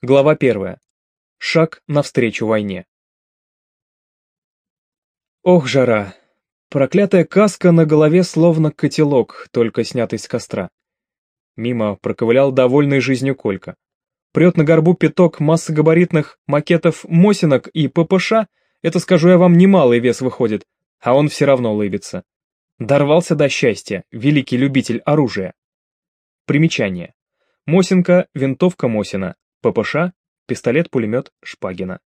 Глава первая. Шаг навстречу войне. Ох, жара. Проклятая каска на голове словно котелок, только снятый с костра. Мимо проковылял довольный жизнью Колька. Прет на горбу пяток массогабаритных макетов Мосинок и ППШ, это, скажу я вам, немалый вес выходит, а он все равно лыбится. Дорвался до счастья, великий любитель оружия. Примечание. Мосинка, винтовка Мосина, ППШ, пистолет-пулемет Шпагина.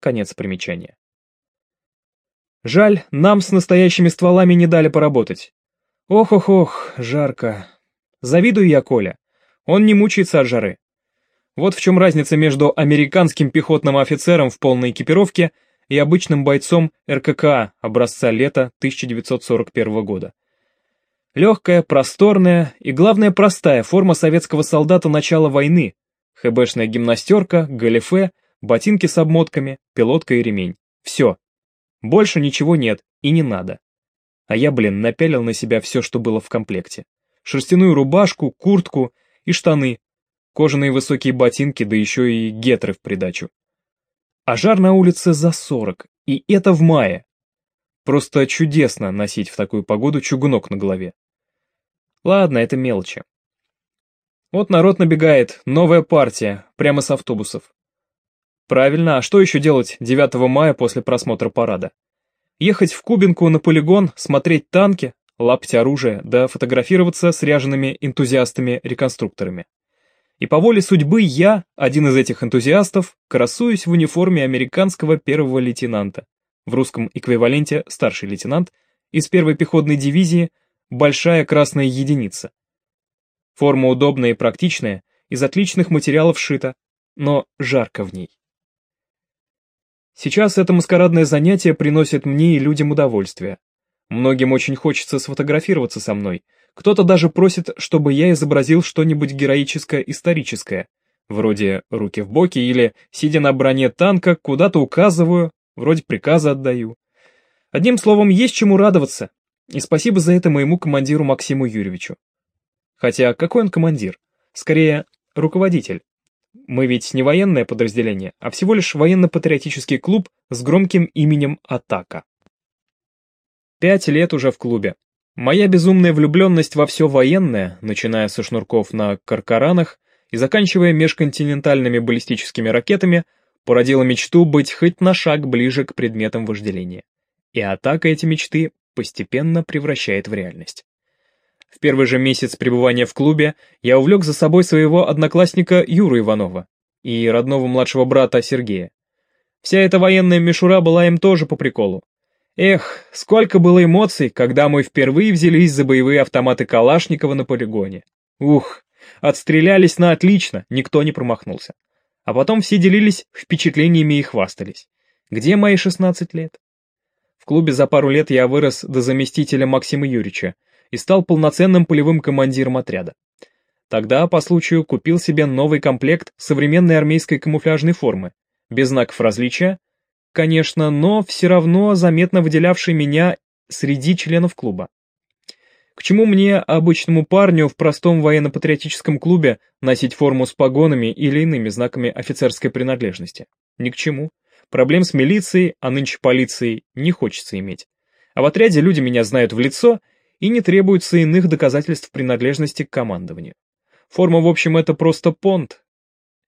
Конец примечания. Жаль, нам с настоящими стволами не дали поработать. Ох-ох-ох, жарко. Завидую я Коля. Он не мучается от жары. Вот в чем разница между американским пехотным офицером в полной экипировке и обычным бойцом РККА образца лета 1941 года. Легкая, просторная и, главное, простая форма советского солдата начала войны, ХБшная гимнастерка, галифе, ботинки с обмотками, пилотка и ремень. Все. Больше ничего нет и не надо. А я, блин, напялил на себя все, что было в комплекте. Шерстяную рубашку, куртку и штаны. Кожаные высокие ботинки, да еще и гетры в придачу. А жар на улице за сорок, и это в мае. Просто чудесно носить в такую погоду чугунок на голове. Ладно, это мелочи. Вот народ набегает, новая партия, прямо с автобусов. Правильно, а что еще делать 9 мая после просмотра парада? Ехать в Кубинку на полигон, смотреть танки, лапать оружие, да фотографироваться с ряжеными энтузиастами-реконструкторами. И по воле судьбы я, один из этих энтузиастов, красуюсь в униформе американского первого лейтенанта, в русском эквиваленте старший лейтенант, из первой пехотной дивизии большая красная единица, Форма удобная и практичная, из отличных материалов шита, но жарко в ней. Сейчас это маскарадное занятие приносит мне и людям удовольствие. Многим очень хочется сфотографироваться со мной, кто-то даже просит, чтобы я изобразил что-нибудь героическое историческое, вроде руки в боки или, сидя на броне танка, куда-то указываю, вроде приказа отдаю. Одним словом, есть чему радоваться, и спасибо за это моему командиру Максиму Юрьевичу. Хотя какой он командир? Скорее, руководитель. Мы ведь не военное подразделение, а всего лишь военно-патриотический клуб с громким именем «Атака». Пять лет уже в клубе. Моя безумная влюбленность во все военное, начиная со шнурков на каркаранах и заканчивая межконтинентальными баллистическими ракетами, породила мечту быть хоть на шаг ближе к предметам вожделения. И атака эти мечты постепенно превращает в реальность. В первый же месяц пребывания в клубе я увлек за собой своего одноклассника Юру Иванова и родного младшего брата Сергея. Вся эта военная мишура была им тоже по приколу. Эх, сколько было эмоций, когда мы впервые взялись за боевые автоматы Калашникова на полигоне. Ух, отстрелялись на отлично, никто не промахнулся. А потом все делились впечатлениями и хвастались. Где мои 16 лет? В клубе за пару лет я вырос до заместителя Максима Юрьевича, и стал полноценным полевым командиром отряда. Тогда, по случаю, купил себе новый комплект современной армейской камуфляжной формы, без знаков различия, конечно, но все равно заметно выделявший меня среди членов клуба. К чему мне, обычному парню в простом военно-патриотическом клубе, носить форму с погонами или иными знаками офицерской принадлежности? Ни к чему. Проблем с милицией, а нынче полицией, не хочется иметь. А в отряде люди меня знают в лицо и не требуется иных доказательств принадлежности к командованию. Форма, в общем, это просто понт.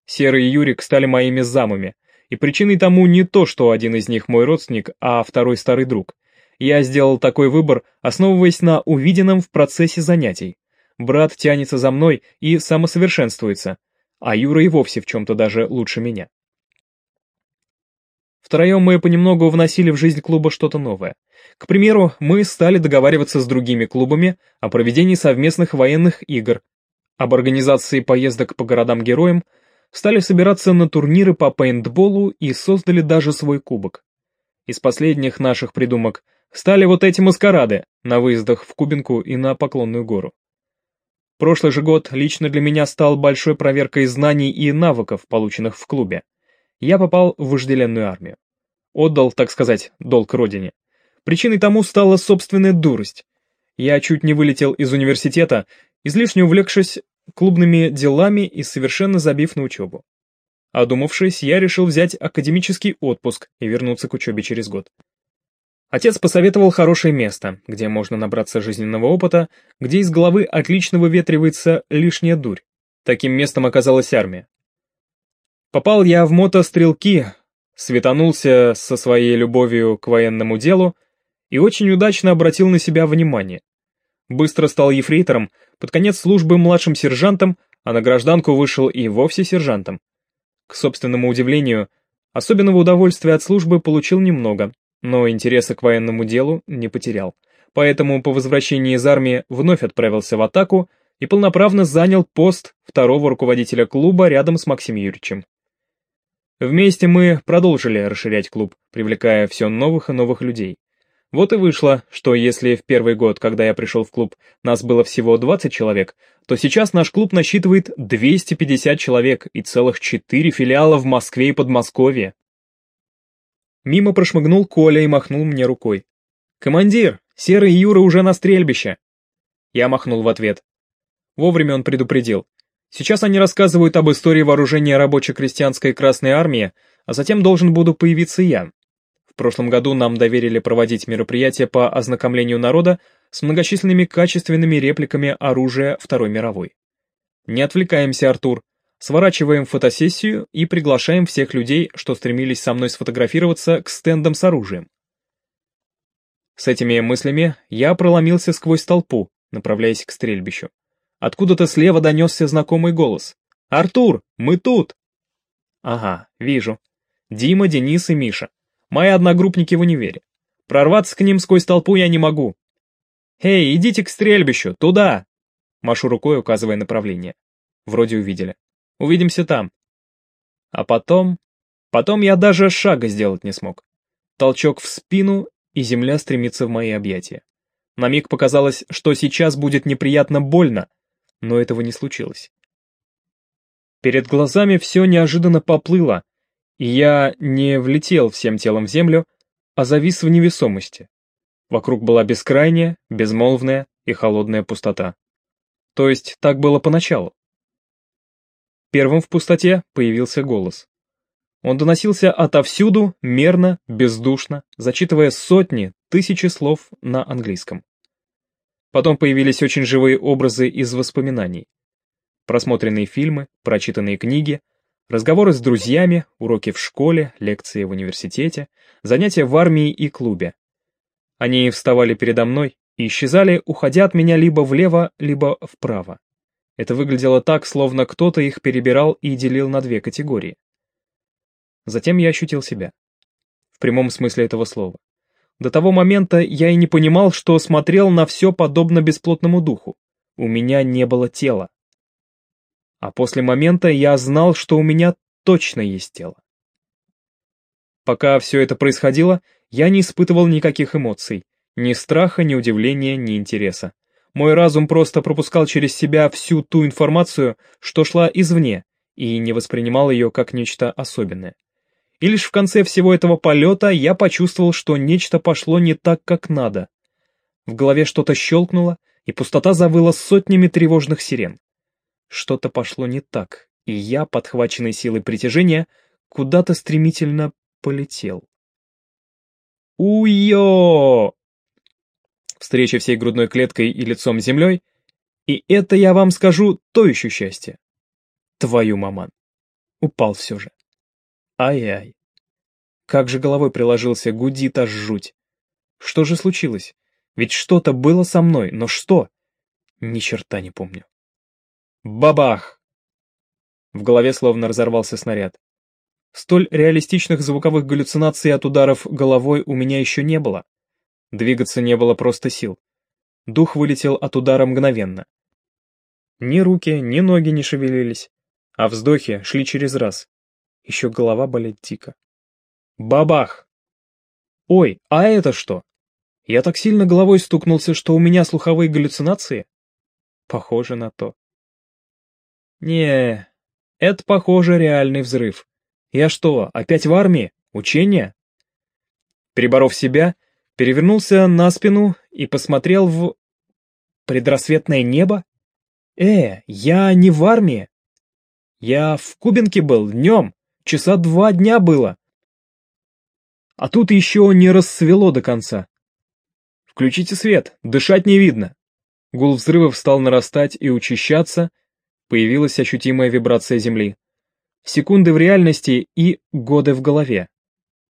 Серый и Юрик стали моими замами, и причиной тому не то, что один из них мой родственник, а второй старый друг. Я сделал такой выбор, основываясь на увиденном в процессе занятий. Брат тянется за мной и самосовершенствуется, а Юра и вовсе в чем-то даже лучше меня. Втроем мы понемногу вносили в жизнь клуба что-то новое. К примеру, мы стали договариваться с другими клубами о проведении совместных военных игр, об организации поездок по городам-героям, стали собираться на турниры по пейнтболу и создали даже свой кубок. Из последних наших придумок стали вот эти маскарады на выездах в Кубинку и на Поклонную гору. Прошлый же год лично для меня стал большой проверкой знаний и навыков, полученных в клубе. Я попал в вожделенную армию. Отдал, так сказать, долг родине. Причиной тому стала собственная дурость. Я чуть не вылетел из университета, излишне увлекшись клубными делами и совершенно забив на учебу. Одумавшись, я решил взять академический отпуск и вернуться к учебе через год. Отец посоветовал хорошее место, где можно набраться жизненного опыта, где из головы отлично выветривается лишняя дурь. Таким местом оказалась армия. Попал я в мотострелки, светанулся со своей любовью к военному делу и очень удачно обратил на себя внимание. Быстро стал ефрейтором, под конец службы младшим сержантом, а на гражданку вышел и вовсе сержантом. К собственному удивлению, особенного удовольствия от службы получил немного, но интереса к военному делу не потерял. Поэтому по возвращении из армии вновь отправился в атаку и полноправно занял пост второго руководителя клуба рядом с Максимом Юрьевичем. Вместе мы продолжили расширять клуб, привлекая все новых и новых людей. Вот и вышло, что если в первый год, когда я пришел в клуб, нас было всего 20 человек, то сейчас наш клуб насчитывает 250 человек и целых 4 филиала в Москве и Подмосковье. Мимо прошмыгнул Коля и махнул мне рукой. «Командир, Серый Юра уже на стрельбище!» Я махнул в ответ. Вовремя он предупредил. Сейчас они рассказывают об истории вооружения рабоче-крестьянской Красной Армии, а затем должен буду появиться я. В прошлом году нам доверили проводить мероприятие по ознакомлению народа с многочисленными качественными репликами оружия Второй мировой. Не отвлекаемся, Артур, Сворачиваем фотосессию и приглашаем всех людей, что стремились со мной сфотографироваться, к стендам с оружием. С этими мыслями я проломился сквозь толпу, направляясь к стрельбищу. Откуда-то слева донесся знакомый голос. «Артур, мы тут!» Ага, вижу. Дима, Денис и Миша. Мои одногруппники в универе. Прорваться к ним сквозь толпу я не могу. «Эй, идите к стрельбищу, туда!» Машу рукой, указывая направление. Вроде увидели. Увидимся там. А потом... Потом я даже шага сделать не смог. Толчок в спину, и земля стремится в мои объятия. На миг показалось, что сейчас будет неприятно больно, но этого не случилось. Перед глазами все неожиданно поплыло, и я не влетел всем телом в землю, а завис в невесомости. Вокруг была бескрайняя, безмолвная и холодная пустота. То есть так было поначалу. Первым в пустоте появился голос. Он доносился отовсюду, мерно, бездушно, зачитывая сотни, тысячи слов на английском. Потом появились очень живые образы из воспоминаний. Просмотренные фильмы, прочитанные книги, разговоры с друзьями, уроки в школе, лекции в университете, занятия в армии и клубе. Они вставали передо мной и исчезали, уходя от меня либо влево, либо вправо. Это выглядело так, словно кто-то их перебирал и делил на две категории. Затем я ощутил себя. В прямом смысле этого слова. До того момента я и не понимал, что смотрел на все подобно бесплотному духу. У меня не было тела. А после момента я знал, что у меня точно есть тело. Пока все это происходило, я не испытывал никаких эмоций, ни страха, ни удивления, ни интереса. Мой разум просто пропускал через себя всю ту информацию, что шла извне, и не воспринимал ее как нечто особенное. И лишь в конце всего этого полета я почувствовал, что нечто пошло не так, как надо. В голове что-то щелкнуло, и пустота завыла сотнями тревожных сирен. Что-то пошло не так, и я, подхваченный силой притяжения, куда-то стремительно полетел. Уйо! встреча всей грудной клеткой и лицом землей, и это, я вам скажу, то еще счастье. Твою маман. Упал все же. Ай-ай. Как же головой приложился, гудит аж жуть. Что же случилось? Ведь что-то было со мной, но что? Ни черта не помню. Бабах! В голове словно разорвался снаряд. Столь реалистичных звуковых галлюцинаций от ударов головой у меня еще не было. Двигаться не было просто сил. Дух вылетел от удара мгновенно. Ни руки, ни ноги не шевелились, а вздохи шли через раз. Еще голова болит дико. Бабах! Ой, а это что? Я так сильно головой стукнулся, что у меня слуховые галлюцинации? Похоже на то. Не, это, похоже, реальный взрыв. Я что, опять в армии? Учение? Переборов себя, перевернулся на спину и посмотрел в... предрассветное небо? Э, я не в армии. Я в Кубинке был днем, Часа два дня было. А тут еще не рассвело до конца. Включите свет, дышать не видно. Гул взрывов стал нарастать и учащаться, появилась ощутимая вибрация земли. Секунды в реальности и годы в голове.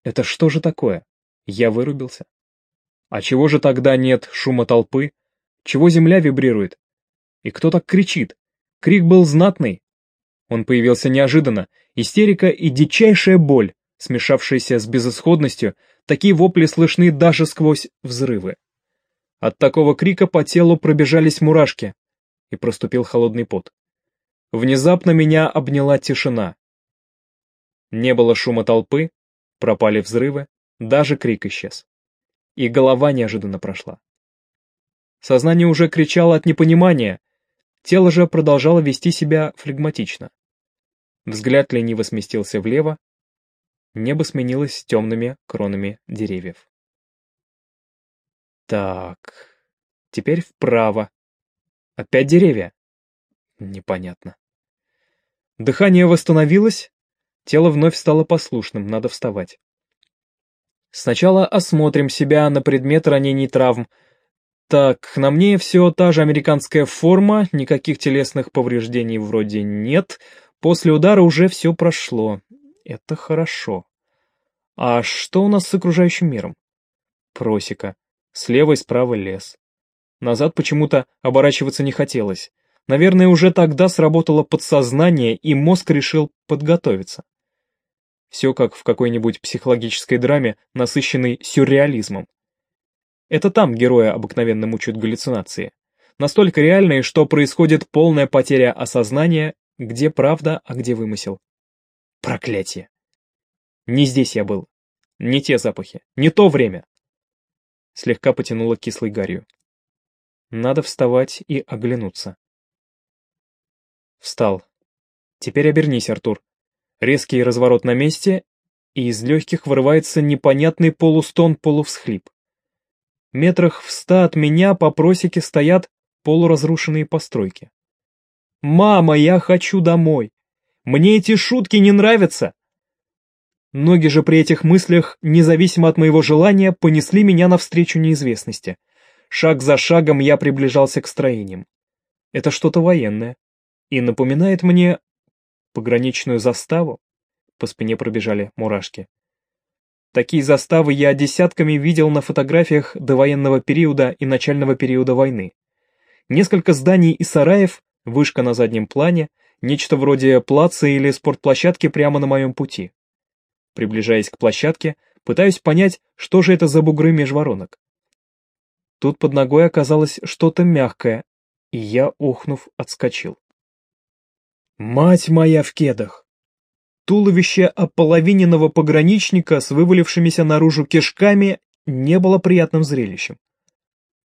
Это что же такое? Я вырубился. А чего же тогда нет шума толпы? Чего земля вибрирует? И кто так кричит? Крик был знатный. Он появился неожиданно. Истерика и дичайшая боль, смешавшиеся с безысходностью, такие вопли слышны даже сквозь взрывы. От такого крика по телу пробежались мурашки, и проступил холодный пот. Внезапно меня обняла тишина. Не было шума толпы, пропали взрывы, даже крик исчез. И голова неожиданно прошла. Сознание уже кричало от непонимания, тело же продолжало вести себя флегматично. Взгляд лениво сместился влево, небо сменилось темными кронами деревьев. Так, теперь вправо. Опять деревья? Непонятно. Дыхание восстановилось, тело вновь стало послушным, надо вставать. Сначала осмотрим себя на предмет ранений травм. Так, на мне все та же американская форма, никаких телесных повреждений вроде нет. После удара уже все прошло. Это хорошо. А что у нас с окружающим миром? Просека. Слева и справа лес. Назад почему-то оборачиваться не хотелось. Наверное, уже тогда сработало подсознание, и мозг решил подготовиться. Все как в какой-нибудь психологической драме, насыщенной сюрреализмом. Это там героя обыкновенно мучают галлюцинации. Настолько реальные, что происходит полная потеря осознания, где правда, а где вымысел. Проклятие. Не здесь я был. Не те запахи, не то время. Слегка потянуло кислой гарью. Надо вставать и оглянуться. Встал. Теперь обернись, Артур. Резкий разворот на месте, и из легких вырывается непонятный полустон-полувсхлип. Метрах в ста от меня по просеке стоят полуразрушенные постройки. «Мама, я хочу домой! Мне эти шутки не нравятся!» Ноги же при этих мыслях, независимо от моего желания, понесли меня навстречу неизвестности. Шаг за шагом я приближался к строениям. Это что-то военное. И напоминает мне Пограничную заставу? По спине пробежали мурашки. Такие заставы я десятками видел на фотографиях довоенного периода и начального периода войны. Несколько зданий и сараев, вышка на заднем плане, нечто вроде плаца или спортплощадки прямо на моем пути. Приближаясь к площадке, пытаюсь понять, что же это за бугры межворонок. Тут под ногой оказалось что-то мягкое, и я, ухнув, отскочил. Мать моя в кедах! Туловище ополовиненного пограничника с вывалившимися наружу кишками не было приятным зрелищем.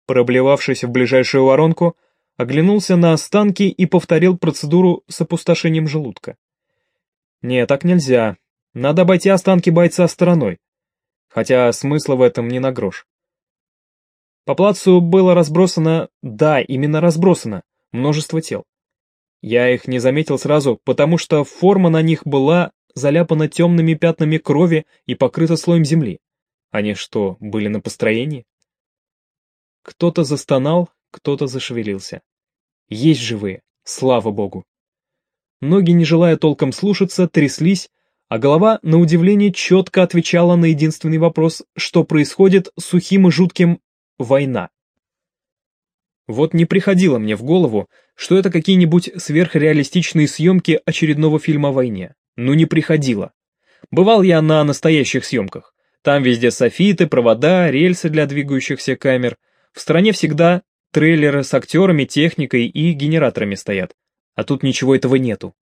Проблевавшись в ближайшую воронку, оглянулся на останки и повторил процедуру с опустошением желудка. Не, так нельзя. Надо обойти останки бойца стороной. Хотя смысла в этом не на грош. По плацу было разбросано, да, именно разбросано, множество тел. Я их не заметил сразу, потому что форма на них была заляпана темными пятнами крови и покрыта слоем земли. Они что, были на построении? Кто-то застонал, кто-то зашевелился. Есть живые, слава богу. Ноги, не желая толком слушаться, тряслись, а голова, на удивление, четко отвечала на единственный вопрос, что происходит с сухим и жутким «война». Вот не приходило мне в голову, что это какие-нибудь сверхреалистичные съемки очередного фильма о войне. Ну не приходило. Бывал я на настоящих съемках. Там везде софиты, провода, рельсы для двигающихся камер. В стране всегда трейлеры с актерами, техникой и генераторами стоят. А тут ничего этого нету.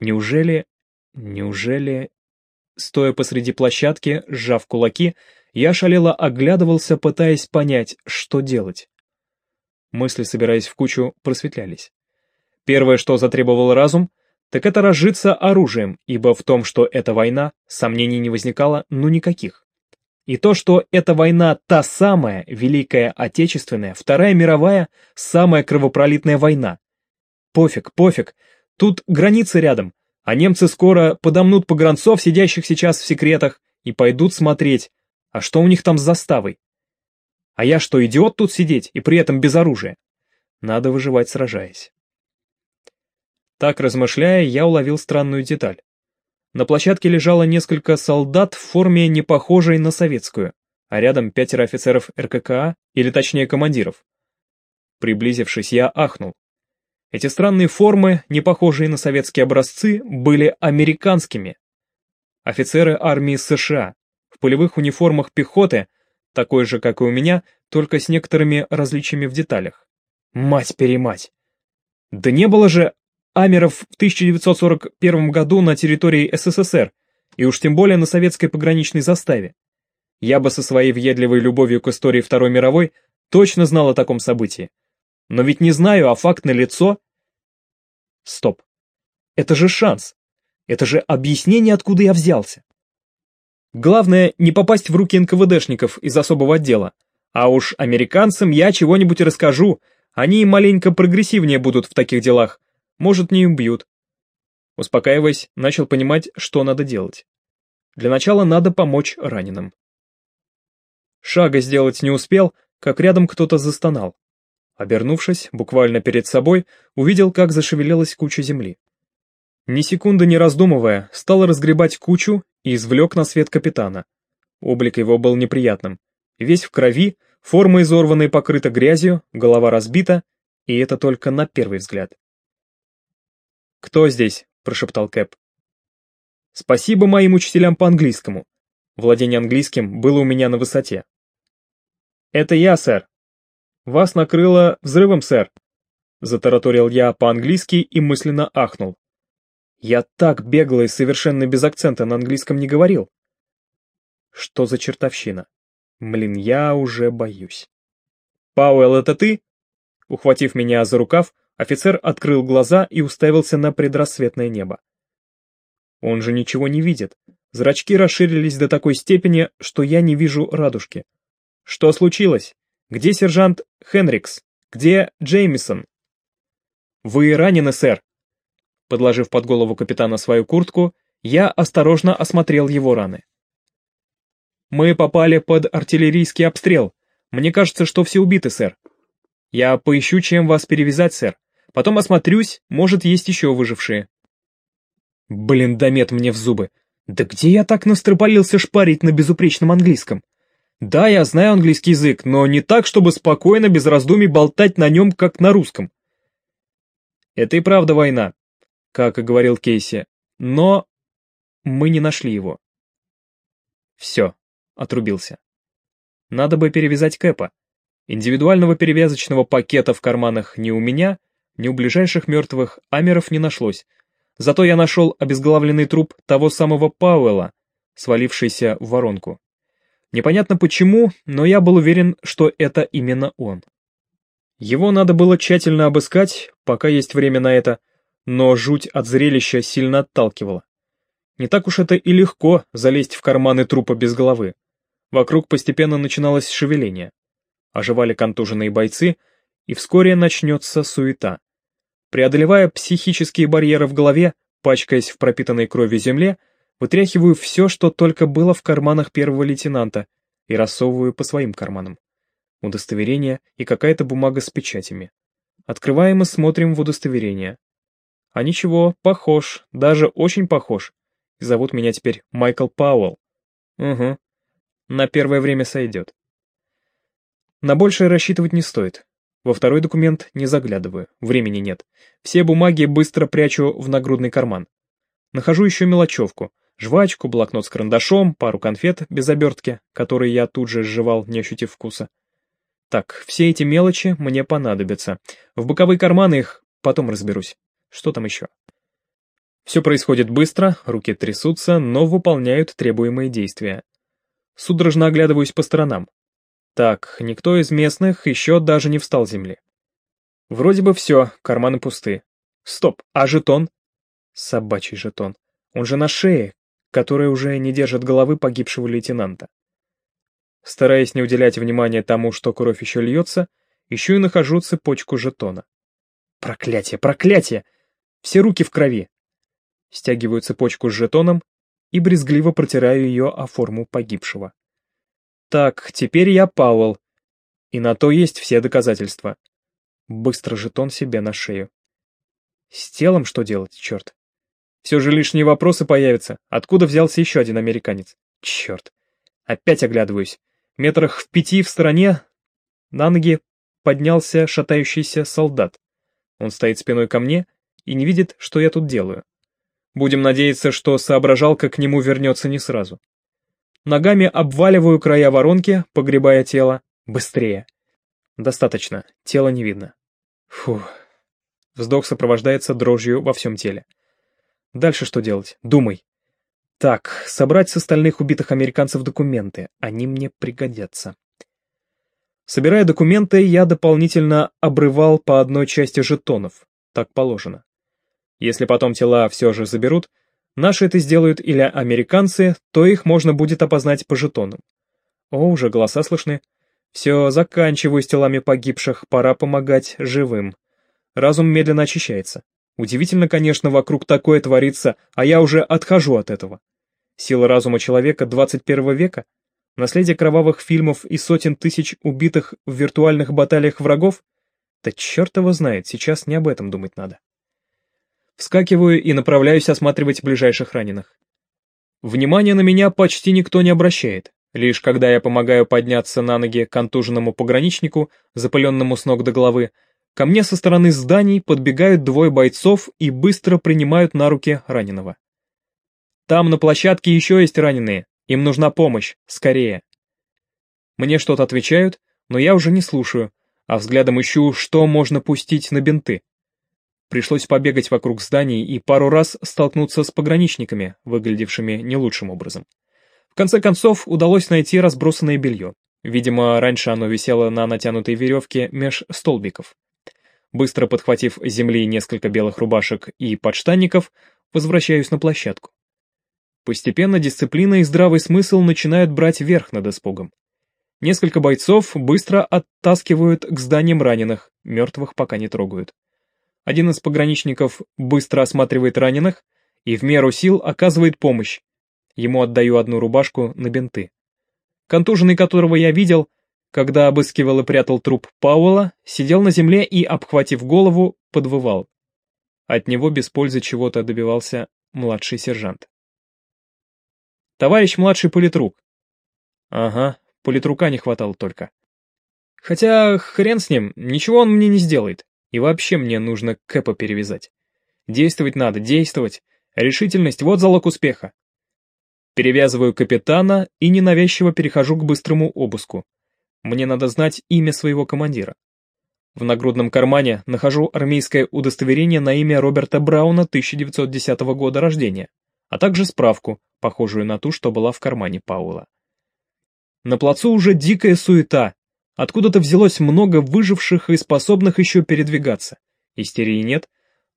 Неужели... Неужели... Стоя посреди площадки, сжав кулаки, я шалело оглядывался, пытаясь понять, что делать. Мысли, собираясь в кучу, просветлялись. Первое, что затребовал разум, так это разжиться оружием, ибо в том, что это война, сомнений не возникало, ну никаких. И то, что эта война та самая, Великая Отечественная, Вторая мировая, самая кровопролитная война. Пофиг, пофиг, тут границы рядом, А немцы скоро подомнут погранцов, сидящих сейчас в секретах, и пойдут смотреть, а что у них там с заставой. А я что, идиот тут сидеть и при этом без оружия? Надо выживать, сражаясь. Так размышляя, я уловил странную деталь. На площадке лежало несколько солдат в форме, не похожей на советскую, а рядом пятеро офицеров РККА, или точнее командиров. Приблизившись, я ахнул. Эти странные формы, не похожие на советские образцы, были американскими. Офицеры армии США, в полевых униформах пехоты, такой же, как и у меня, только с некоторыми различиями в деталях. Мать-перемать! Да не было же Амеров в 1941 году на территории СССР, и уж тем более на советской пограничной заставе. Я бы со своей въедливой любовью к истории Второй мировой точно знал о таком событии. Но ведь не знаю, а факт налицо. Стоп. Это же шанс. Это же объяснение, откуда я взялся. Главное, не попасть в руки НКВДшников из особого отдела. А уж американцам я чего-нибудь расскажу, они маленько прогрессивнее будут в таких делах, может, не убьют. Успокаиваясь, начал понимать, что надо делать. Для начала надо помочь раненым. Шага сделать не успел, как рядом кто-то застонал. Обернувшись, буквально перед собой, увидел, как зашевелилась куча земли. Ни секунды не раздумывая, стал разгребать кучу и извлек на свет капитана. Облик его был неприятным. Весь в крови, форма изорванная покрыта грязью, голова разбита, и это только на первый взгляд. «Кто здесь?» — прошептал Кэп. «Спасибо моим учителям по английскому. Владение английским было у меня на высоте». «Это я, сэр». «Вас накрыло взрывом, сэр», — затараторил я по-английски и мысленно ахнул. Я так бегло и совершенно без акцента на английском не говорил. Что за чертовщина? Млин, я уже боюсь. «Пауэлл, это ты?» Ухватив меня за рукав, Офицер открыл глаза и уставился на предрассветное небо. Он же ничего не видит. Зрачки расширились до такой степени, что я не вижу радужки. Что случилось? Где сержант Хенрикс? Где Джеймисон? Вы ранены, сэр. Подложив под голову капитана свою куртку, я осторожно осмотрел его раны. Мы попали под артиллерийский обстрел. Мне кажется, что все убиты, сэр. Я поищу, чем вас перевязать, сэр. Потом осмотрюсь, может, есть еще выжившие. Блин, домет мне в зубы. Да где я так настропалился шпарить на безупречном английском? Да, я знаю английский язык, но не так, чтобы спокойно, без раздумий болтать на нем, как на русском. Это и правда война, как и говорил Кейси, но мы не нашли его. Все, отрубился. Надо бы перевязать Кэпа. Индивидуального перевязочного пакета в карманах не у меня, ни у ближайших мертвых амеров не нашлось. Зато я нашел обезглавленный труп того самого Пауэлла, свалившийся в воронку. Непонятно почему, но я был уверен, что это именно он. Его надо было тщательно обыскать, пока есть время на это, но жуть от зрелища сильно отталкивала. Не так уж это и легко залезть в карманы трупа без головы. Вокруг постепенно начиналось шевеление. Оживали контуженные бойцы, и вскоре начнется суета. Преодолевая психические барьеры в голове, пачкаясь в пропитанной кровью земле, вытряхиваю все, что только было в карманах первого лейтенанта, и рассовываю по своим карманам. Удостоверение и какая-то бумага с печатями. Открываем и смотрим в удостоверение. А ничего, похож, даже очень похож. зовут меня теперь Майкл Пауэлл. Угу. На первое время сойдет. На большее рассчитывать не стоит. Во второй документ не заглядываю, времени нет. Все бумаги быстро прячу в нагрудный карман. Нахожу еще мелочевку. Жвачку, блокнот с карандашом, пару конфет без обертки, которые я тут же сживал, не ощутив вкуса. Так, все эти мелочи мне понадобятся. В боковые карманы их потом разберусь. Что там еще? Все происходит быстро, руки трясутся, но выполняют требуемые действия. Судорожно оглядываюсь по сторонам. Так, никто из местных еще даже не встал с земли. Вроде бы все, карманы пусты. Стоп, а жетон? Собачий жетон. Он же на шее, которая уже не держит головы погибшего лейтенанта. Стараясь не уделять внимания тому, что кровь еще льется, ищу и нахожу цепочку жетона. Проклятие, проклятие! Все руки в крови. Стягиваю цепочку с жетоном и брезгливо протираю ее о форму погибшего. Так, теперь я Пауэлл. И на то есть все доказательства. Быстро жетон себе на шею. С телом что делать, черт? Все же лишние вопросы появятся. Откуда взялся еще один американец? Черт. Опять оглядываюсь. Метрах в пяти в стороне на ноги поднялся шатающийся солдат. Он стоит спиной ко мне и не видит, что я тут делаю. Будем надеяться, что соображалка к нему вернется не сразу. Ногами обваливаю края воронки, погребая тело. Быстрее. Достаточно, тело не видно. Фух. Вздох сопровождается дрожью во всем теле. Дальше что делать? Думай. Так, собрать с остальных убитых американцев документы. Они мне пригодятся. Собирая документы, я дополнительно обрывал по одной части жетонов. Так положено. Если потом тела все же заберут, наши это сделают или американцы, то их можно будет опознать по жетонам. О, уже голоса слышны. Все, заканчиваю с телами погибших, пора помогать живым. Разум медленно очищается. Удивительно, конечно, вокруг такое творится, а я уже отхожу от этого. Сила разума человека 21 века? Наследие кровавых фильмов и сотен тысяч убитых в виртуальных баталиях врагов? Да черт его знает, сейчас не об этом думать надо. Вскакиваю и направляюсь осматривать ближайших раненых. Внимание на меня почти никто не обращает. Лишь когда я помогаю подняться на ноги контуженному пограничнику, запыленному с ног до головы, Ко мне со стороны зданий подбегают двое бойцов и быстро принимают на руки раненого. Там на площадке еще есть раненые, им нужна помощь, скорее. Мне что-то отвечают, но я уже не слушаю, а взглядом ищу, что можно пустить на бинты. Пришлось побегать вокруг зданий и пару раз столкнуться с пограничниками, выглядевшими не лучшим образом. В конце концов, удалось найти разбросанное белье. Видимо, раньше оно висело на натянутой веревке меж столбиков. Быстро подхватив с земли несколько белых рубашек и подштанников, возвращаюсь на площадку. Постепенно дисциплина и здравый смысл начинают брать верх над испугом. Несколько бойцов быстро оттаскивают к зданиям раненых, мертвых пока не трогают. Один из пограничников быстро осматривает раненых и в меру сил оказывает помощь. Ему отдаю одну рубашку на бинты. Контуженный, которого я видел, когда обыскивал и прятал труп Пауэлла, сидел на земле и, обхватив голову, подвывал. От него без пользы чего-то добивался младший сержант. «Товарищ младший политрук». «Ага, политрука не хватало только». «Хотя хрен с ним, ничего он мне не сделает. И вообще мне нужно Кэпа перевязать. Действовать надо, действовать. Решительность — вот залог успеха». Перевязываю капитана и ненавязчиво перехожу к быстрому обыску. Мне надо знать имя своего командира. В нагрудном кармане нахожу армейское удостоверение на имя Роберта Брауна 1910 года рождения, а также справку, похожую на ту, что была в кармане Пауэлла. На плацу уже дикая суета. Откуда-то взялось много выживших и способных еще передвигаться. Истерии нет,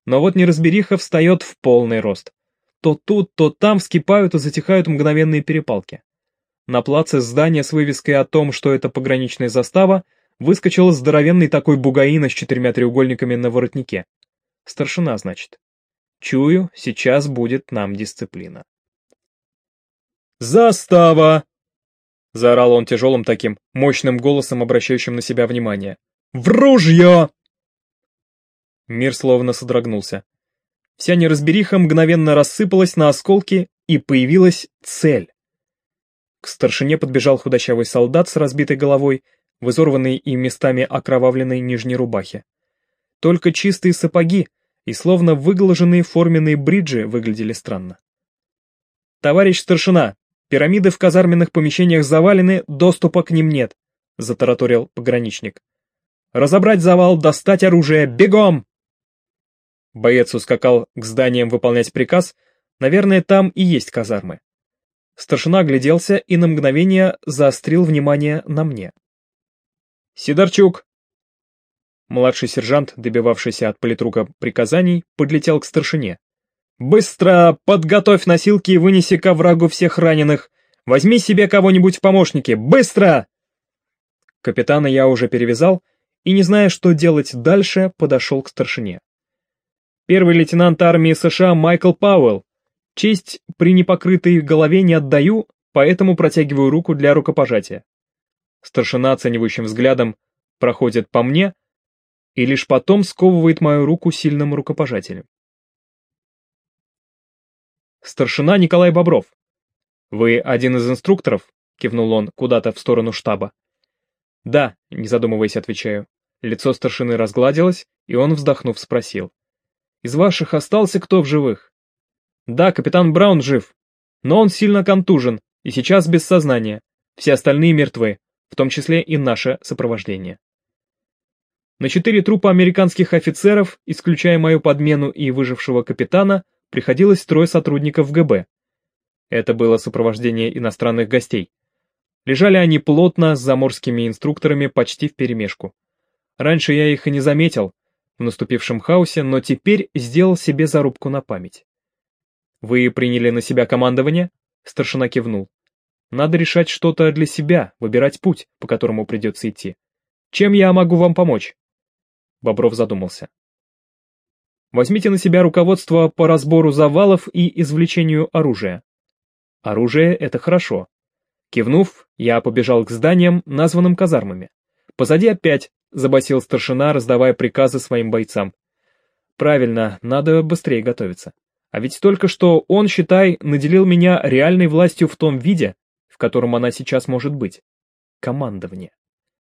но вот неразбериха встает в полный рост. То тут, то там вскипают и затихают мгновенные перепалки. На плаце здания с вывеской о том, что это пограничная застава, выскочил здоровенный такой бугаина с четырьмя треугольниками на воротнике. Старшина, значит. Чую, сейчас будет нам дисциплина. «Застава!» — заорал он тяжелым таким, мощным голосом, обращающим на себя внимание. «В ружье!» Мир словно содрогнулся. Вся неразбериха мгновенно рассыпалась на осколки, и появилась цель. К старшине подбежал худощавый солдат с разбитой головой, в и местами окровавленной нижней рубахе. Только чистые сапоги и словно выглаженные форменные бриджи выглядели странно. «Товарищ старшина, пирамиды в казарменных помещениях завалены, доступа к ним нет», — затараторил пограничник. «Разобрать завал, достать оружие, бегом!» Боец ускакал к зданиям выполнять приказ, наверное, там и есть казармы. Старшина огляделся и на мгновение заострил внимание на мне. «Сидорчук!» Младший сержант, добивавшийся от политрука приказаний, подлетел к старшине. «Быстро подготовь носилки и вынеси ко врагу всех раненых! Возьми себе кого-нибудь в помощники! Быстро!» Капитана я уже перевязал, и, не зная, что делать дальше, подошел к старшине. Первый лейтенант армии США Майкл Пауэлл, Честь при непокрытой голове не отдаю, поэтому протягиваю руку для рукопожатия. Старшина оценивающим взглядом проходит по мне и лишь потом сковывает мою руку сильным рукопожатием. Старшина Николай Бобров. Вы один из инструкторов? Кивнул он куда-то в сторону штаба. Да, не задумываясь, отвечаю. Лицо старшины разгладилось, и он, вздохнув, спросил. Из ваших остался кто в живых? Да, капитан Браун жив, но он сильно контужен и сейчас без сознания. Все остальные мертвы, в том числе и наше сопровождение. На четыре трупа американских офицеров, исключая мою подмену и выжившего капитана, приходилось трое сотрудников ГБ. Это было сопровождение иностранных гостей. Лежали они плотно с заморскими инструкторами почти вперемешку. Раньше я их и не заметил в наступившем хаосе, но теперь сделал себе зарубку на память. «Вы приняли на себя командование?» Старшина кивнул. «Надо решать что-то для себя, выбирать путь, по которому придется идти. Чем я могу вам помочь?» Бобров задумался. Возьмите на себя руководство по разбору завалов и извлечению оружия. Оружие — это хорошо. Кивнув, я побежал к зданиям, названным казармами. Позади опять забасил старшина, раздавая приказы своим бойцам. Правильно, надо быстрее готовиться. А ведь только что он, считай, наделил меня реальной властью в том виде, в котором она сейчас может быть. Командование.